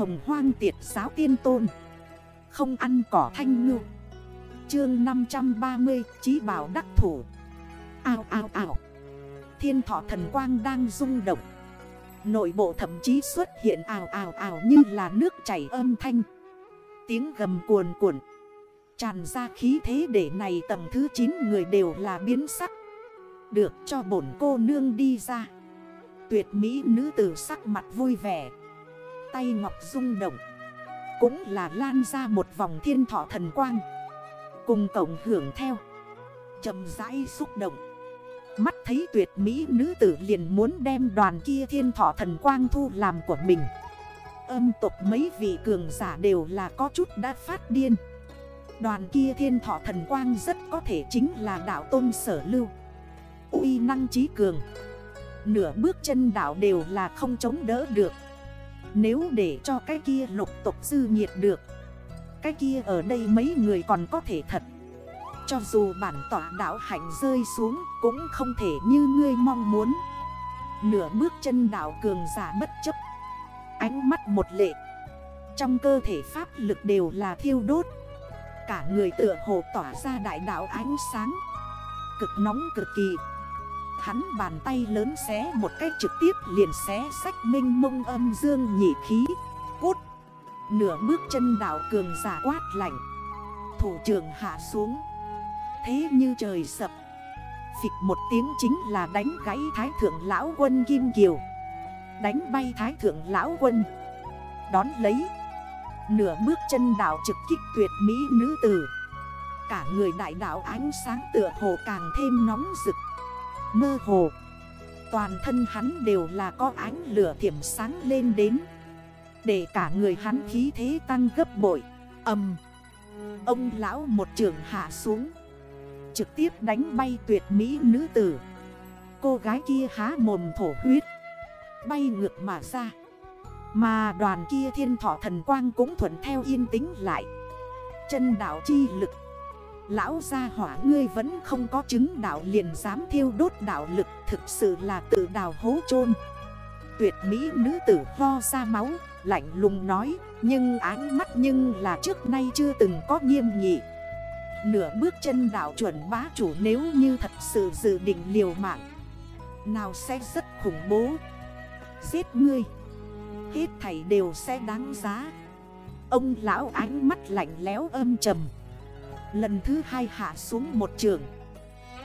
hồng hoang tiệt giáo tiên tôn. Không ăn cỏ thanh ngư. Chương 530 Chí bảo đắc thủ. Ao ao ao. Thiên thọ thần quang đang rung động. Nội bộ thậm chí xuất hiện ào ào ào như là nước chảy âm thanh. Tiếng gầm cuồn cuộn. Tràn ra khí thế để này tầng thứ 9 người đều là biến sắc. Được cho bổn cô nương đi ra. Tuyệt mỹ nữ tử sắc mặt vui vẻ. Tay ngọc rung động. Cũng là lan ra một vòng thiên thọ thần quang. Cùng cổng hưởng theo. Chậm rãi xúc động. Mắt thấy tuyệt mỹ nữ tử liền muốn đem đoàn kia thiên thọ thần quang thu làm của mình. Âm tục mấy vị cường giả đều là có chút đã phát điên. Đoàn kia thiên thọ thần quang rất có thể chính là đạo tôn sở lưu. Uy năng trí cường. Nửa bước chân đảo đều là không chống đỡ được. Nếu để cho cái kia lục tục dư nhiệt được, Cái kia ở đây mấy người còn có thể thật. Cho dù bản tỏa đảo hạnh rơi xuống Cũng không thể như ngươi mong muốn. Nửa bước chân đảo cường giả bất chấp, Ánh mắt một lệ. Trong cơ thể pháp lực đều là thiêu đốt. Cả người tựa hồ tỏa ra đại đảo ánh sáng. Cực nóng cực kỳ. Hắn bàn tay lớn xé một cách trực tiếp liền xé sách minh mông âm dương nhị khí. Cút. Nửa bước chân đảo cường giả quát lạnh. Thủ trưởng hạ xuống. Thế như trời sập. Phịch một tiếng chính là đánh gãy thái thượng lão quân Kim Kiều. Đánh bay thái thượng lão quân. Đón lấy. Nửa bước chân đảo trực kích tuyệt mỹ nữ tử. Cả người đại đảo ánh sáng tựa hồ càng thêm nóng rực. Mơ hồ. Toàn thân hắn đều là có ánh lửa thiểm sáng lên đến. Để cả người hắn khí thế tăng gấp bội. Âm Ông lão một trường hạ xuống. Trực tiếp đánh bay tuyệt mỹ nữ tử. Cô gái kia há mồm thổ huyết. Bay ngược mà ra. Mà đoàn kia thiên thọ thần quang cũng thuận theo yên tĩnh lại. Chân đảo chi lực. Lão gia hỏa ngươi vẫn không có chứng đạo liền dám thiêu đốt đạo lực Thực sự là tự đào hố chôn. Tuyệt mỹ nữ tử ho ra máu, Lạnh lùng nói, Nhưng áng mắt nhưng là trước nay chưa từng có nghiêm nghị. Nửa bước chân đạo chuẩn bá chủ nếu như thật sự dự định liều mạng, Nào sẽ rất khủng bố. Giết ngươi! Hết thảy đều sẽ đáng giá. Ông lão ánh mắt lạnh léo âm trầm. Lần thứ hai hạ xuống một trường.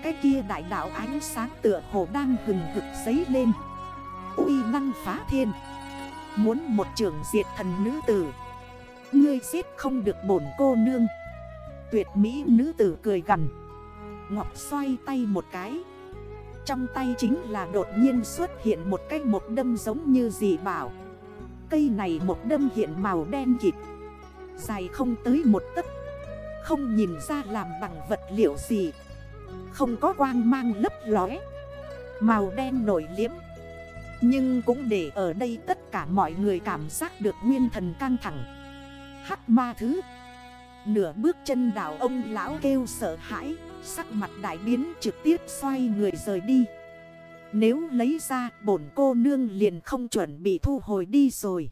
Cái kia đại đạo ánh sáng tựa hồ đang hừng hực giấy lên. Uy năng phá thiên. Muốn một trường diệt thần nữ tử. Ngươi giết không được bổn cô nương. Tuyệt mỹ nữ tử cười gần Ngọc xoay tay một cái. Trong tay chính là đột nhiên xuất hiện một cái một đâm giống như dị bảo. Cây này một đâm hiện màu đen kịp Dài không tới một tấc không nhìn ra làm bằng vật liệu gì. Không có quang mang lấp lóe, Màu đen nổi liếm Nhưng cũng để ở đây tất cả mọi người cảm giác được nguyên thần căng thẳng. Hắc ma thứ. Nửa bước chân đảo ông lão kêu sợ hãi, Sắc mặt đại biến trực tiếp xoay người rời đi. Nếu lấy ra, bổn cô nương liền không chuẩn bị thu hồi đi rồi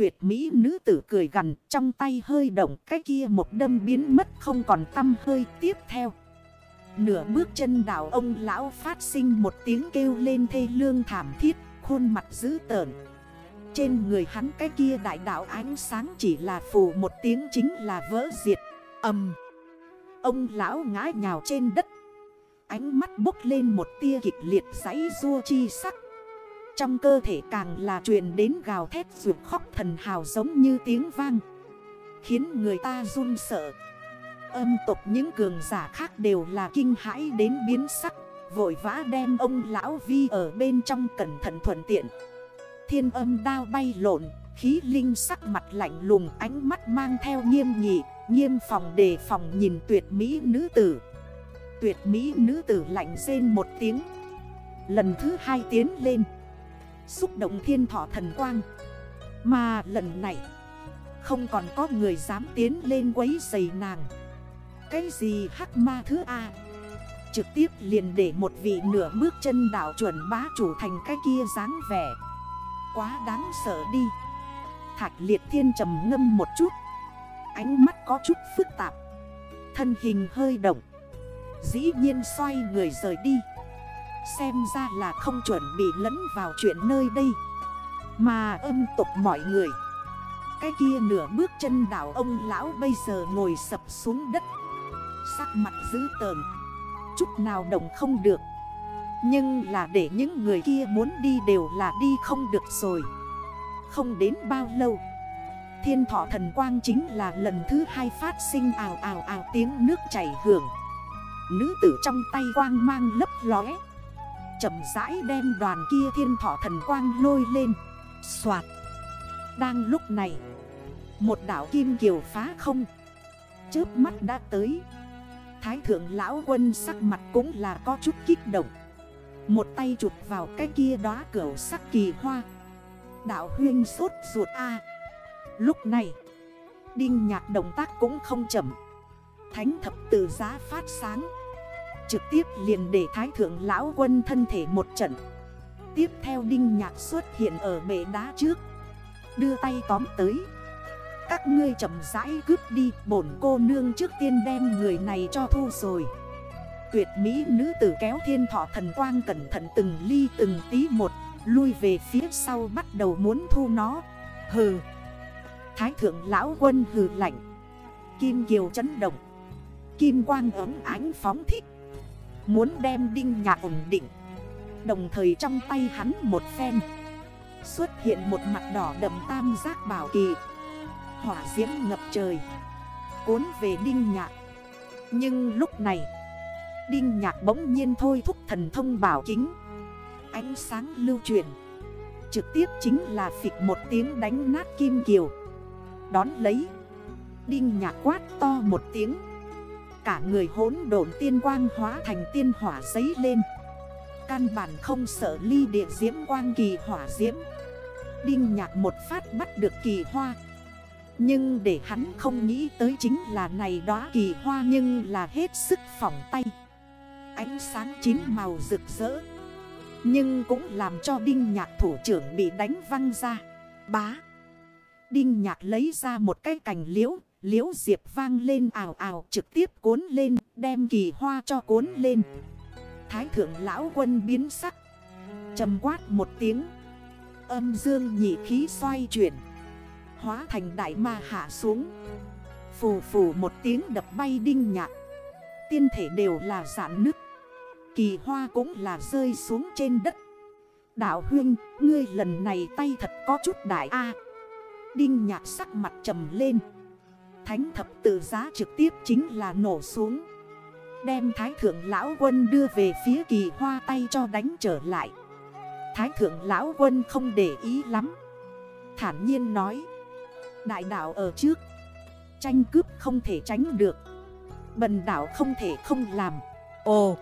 tuyệt mỹ nữ tử cười gần trong tay hơi động cái kia một đâm biến mất không còn tâm hơi tiếp theo. Nửa bước chân đảo ông lão phát sinh một tiếng kêu lên thê lương thảm thiết, khuôn mặt dữ tợn. Trên người hắn cái kia đại đảo ánh sáng chỉ là phù một tiếng chính là vỡ diệt, âm. Ông lão ngã nhào trên đất. Ánh mắt bốc lên một tia kịch liệt giấy rua chi sắc. Trong cơ thể càng là truyền đến gào thét rượt khóc thần hào giống như tiếng vang. Khiến người ta run sợ. Âm tục những cường giả khác đều là kinh hãi đến biến sắc. Vội vã đem ông lão vi ở bên trong cẩn thận thuận tiện. Thiên âm đao bay lộn, Khí linh sắc mặt lạnh lùng, ánh mắt mang theo nghiêm nghị, Nghiêm phòng đề phòng nhìn tuyệt mỹ nữ tử. Tuyệt mỹ nữ tử lạnh rên một tiếng. Lần thứ hai tiến lên. Xúc động thiên thọ thần quang. Mà lần này, Không còn có người dám tiến lên quấy giày nàng. Cái gì hắc ma thứ A? Trực tiếp liền để một vị nửa bước chân đảo chuẩn bá chủ thành cái kia dáng vẻ. Quá đáng sợ đi. Thạch liệt thiên trầm ngâm một chút. Ánh mắt có chút phức tạp. Thân hình hơi động. Dĩ nhiên xoay người rời đi. Xem ra là không chuẩn bị lẫn vào chuyện nơi đây. Mà âm tục mọi người. Cái kia nửa bước chân đảo ông lão bây giờ ngồi sập xuống đất. Sắc mặt dữ tờn Chút nào động không được. Nhưng là để những người kia muốn đi đều là đi không được rồi. Không đến bao lâu. Thiên thọ thần quang chính là lần thứ hai phát sinh ào ào ào tiếng nước chảy hưởng. Nữ tử trong tay quang mang lấp lóe. Chậm rãi đem đoàn kia thiên thọ thần quang lôi lên. Xoạt. Đang lúc này, Một đảo kim kiều phá không. Chớp mắt đã tới. Thái thượng lão quân sắc mặt cũng là có chút kích động. Một tay chụp vào cái kia đóa cửa sắc kỳ hoa. Đạo huyên sốt ruột A. Lúc này, Đinh nhạc động tác cũng không chậm. Thánh thập từ giá phát sáng. Trực tiếp liền để thái thượng lão quân thân thể một trận. Tiếp theo đinh nhạc xuất hiện ở bể đá trước. Đưa tay tóm tới. Các ngươi chậm rãi cướp đi, Bổn cô nương trước tiên đem người này cho thu rồi. Tuyệt mỹ nữ tử kéo thiên thọ thần quang cẩn thận từng ly từng tí một, Lui về phía sau bắt đầu muốn thu nó. Hừ. Thái thượng lão quân hừ lạnh. Kim kiều chấn động. Kim quang ấm ánh phóng thích. Muốn đem đinh nhạc ổn định. Đồng thời trong tay hắn một phen. Xuất hiện một mặt đỏ đậm tam giác bảo kỳ. Hỏa diễm ngập trời. Cuốn về đinh nhạc. Nhưng lúc này, Đinh nhạc bỗng nhiên thôi thúc thần thông bảo kính. Ánh sáng lưu truyền Trực tiếp chính là phịch một tiếng đánh nát kim kiều. Đón lấy, Đinh nhạc quát to một tiếng. Cả người hốn độn tiên quang hóa thành tiên hỏa giấy lên. Căn bản không sợ ly địa diễm quang kỳ hỏa diễm. Đinh nhạc một phát bắt được kỳ hoa. Nhưng để hắn không nghĩ tới chính là này đó kỳ hoa nhưng là hết sức phỏng tay. Ánh sáng chín màu rực rỡ. Nhưng cũng làm cho đinh nhạc thủ trưởng bị đánh văng ra. Bá! Đinh nhạc lấy ra một cái cành liễu Liễu diệp vang lên ảo ảo trực tiếp cuốn lên đem kỳ hoa cho cuốn lên. Thái thượng lão quân biến sắc. Trầm quát một tiếng. Âm dương nhị khí xoay chuyển. Hóa thành đại ma hạ xuống. Phù phù một tiếng đập bay đinh nhạc. Tiên thể đều là giãn nứt. Kỳ hoa cũng là rơi xuống trên đất. Đạo huyên, ngươi lần này tay thật có chút đại A. Đinh nhạc sắc mặt trầm lên. Thánh thập tự giá trực tiếp chính là nổ xuống. Đem thái thượng lão quân đưa về phía kỳ hoa tay cho đánh trở lại. Thái thượng lão quân không để ý lắm. Thản nhiên nói, Đại đạo ở trước, Tranh cướp không thể tránh được, Bần đảo không thể không làm. Ồ,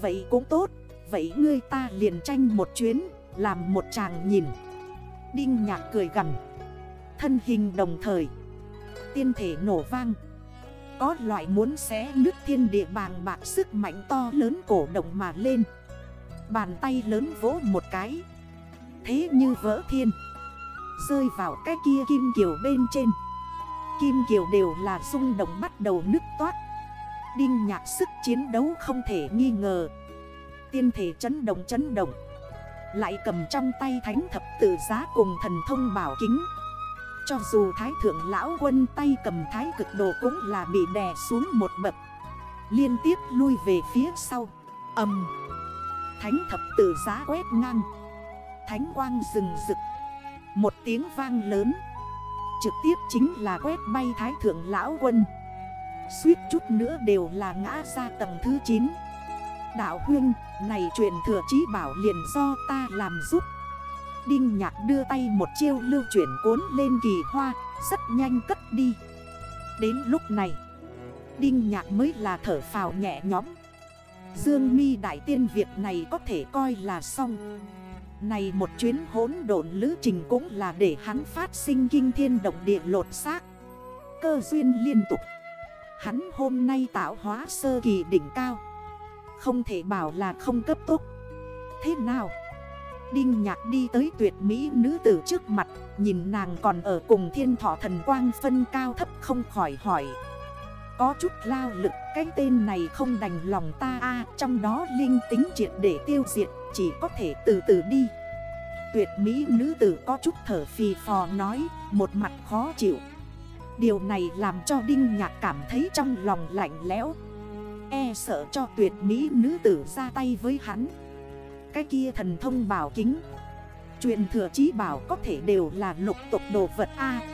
Vậy cũng tốt, Vậy ngươi ta liền tranh một chuyến, Làm một chàng nhìn. Đinh nhạc cười gần Thân hình đồng thời Tiên thể nổ vang. Có loại muốn xé nước thiên địa bàng bạc sức mạnh to lớn cổ động mà lên. Bàn tay lớn vỗ một cái. Thế như vỡ thiên. Rơi vào cái kia kim kiều bên trên. Kim kiều đều là rung động bắt đầu nứt toát. Đinh nhạc sức chiến đấu không thể nghi ngờ. Tiên thể chấn động chấn động. Lại cầm trong tay thánh thập tự giá cùng thần thông bảo kính cho dù thái thượng lão quân tay cầm thái cực đồ cũng là bị đè xuống một bậc. Liên tiếp lui về phía sau. Âm. Thánh thập tử giá quét ngang. Thánh quang rừng rực. Một tiếng vang lớn. Trực tiếp chính là quét bay thái thượng lão quân. Suýt chút nữa đều là ngã ra tầng thứ 9 Đạo huyên này truyền thừa chí bảo liền do ta làm giúp. Đinh nhạc đưa tay một chiêu lưu chuyển cuốn lên kỳ hoa, Rất nhanh cất đi. Đến lúc này, Đinh nhạc mới là thở phào nhẹ nhóm Dương mi đại tiên việc này có thể coi là xong. Này một chuyến hỗn độn lữ trình cũng là để hắn phát sinh kinh thiên động địa lột xác. Cơ duyên liên tục. Hắn hôm nay tạo hóa sơ kỳ đỉnh cao. Không thể bảo là không cấp tốc. Thế nào? Đinh nhạc đi tới tuyệt mỹ nữ tử trước mặt, Nhìn nàng còn ở cùng thiên thọ thần quang phân cao thấp không khỏi hỏi. Có chút lao lực, cái tên này không đành lòng ta a, Trong đó linh tính triệt để tiêu diệt, Chỉ có thể từ từ đi. Tuyệt mỹ nữ tử có chút thở phì phò nói, Một mặt khó chịu. Điều này làm cho Đinh Nhạc cảm thấy trong lòng lạnh lẽo. E sợ cho tuyệt mỹ nữ tử ra tay với hắn. Cái kia thần thông bảo kính. Chuyện thừa chí bảo có thể đều là lục tục đồ vật A.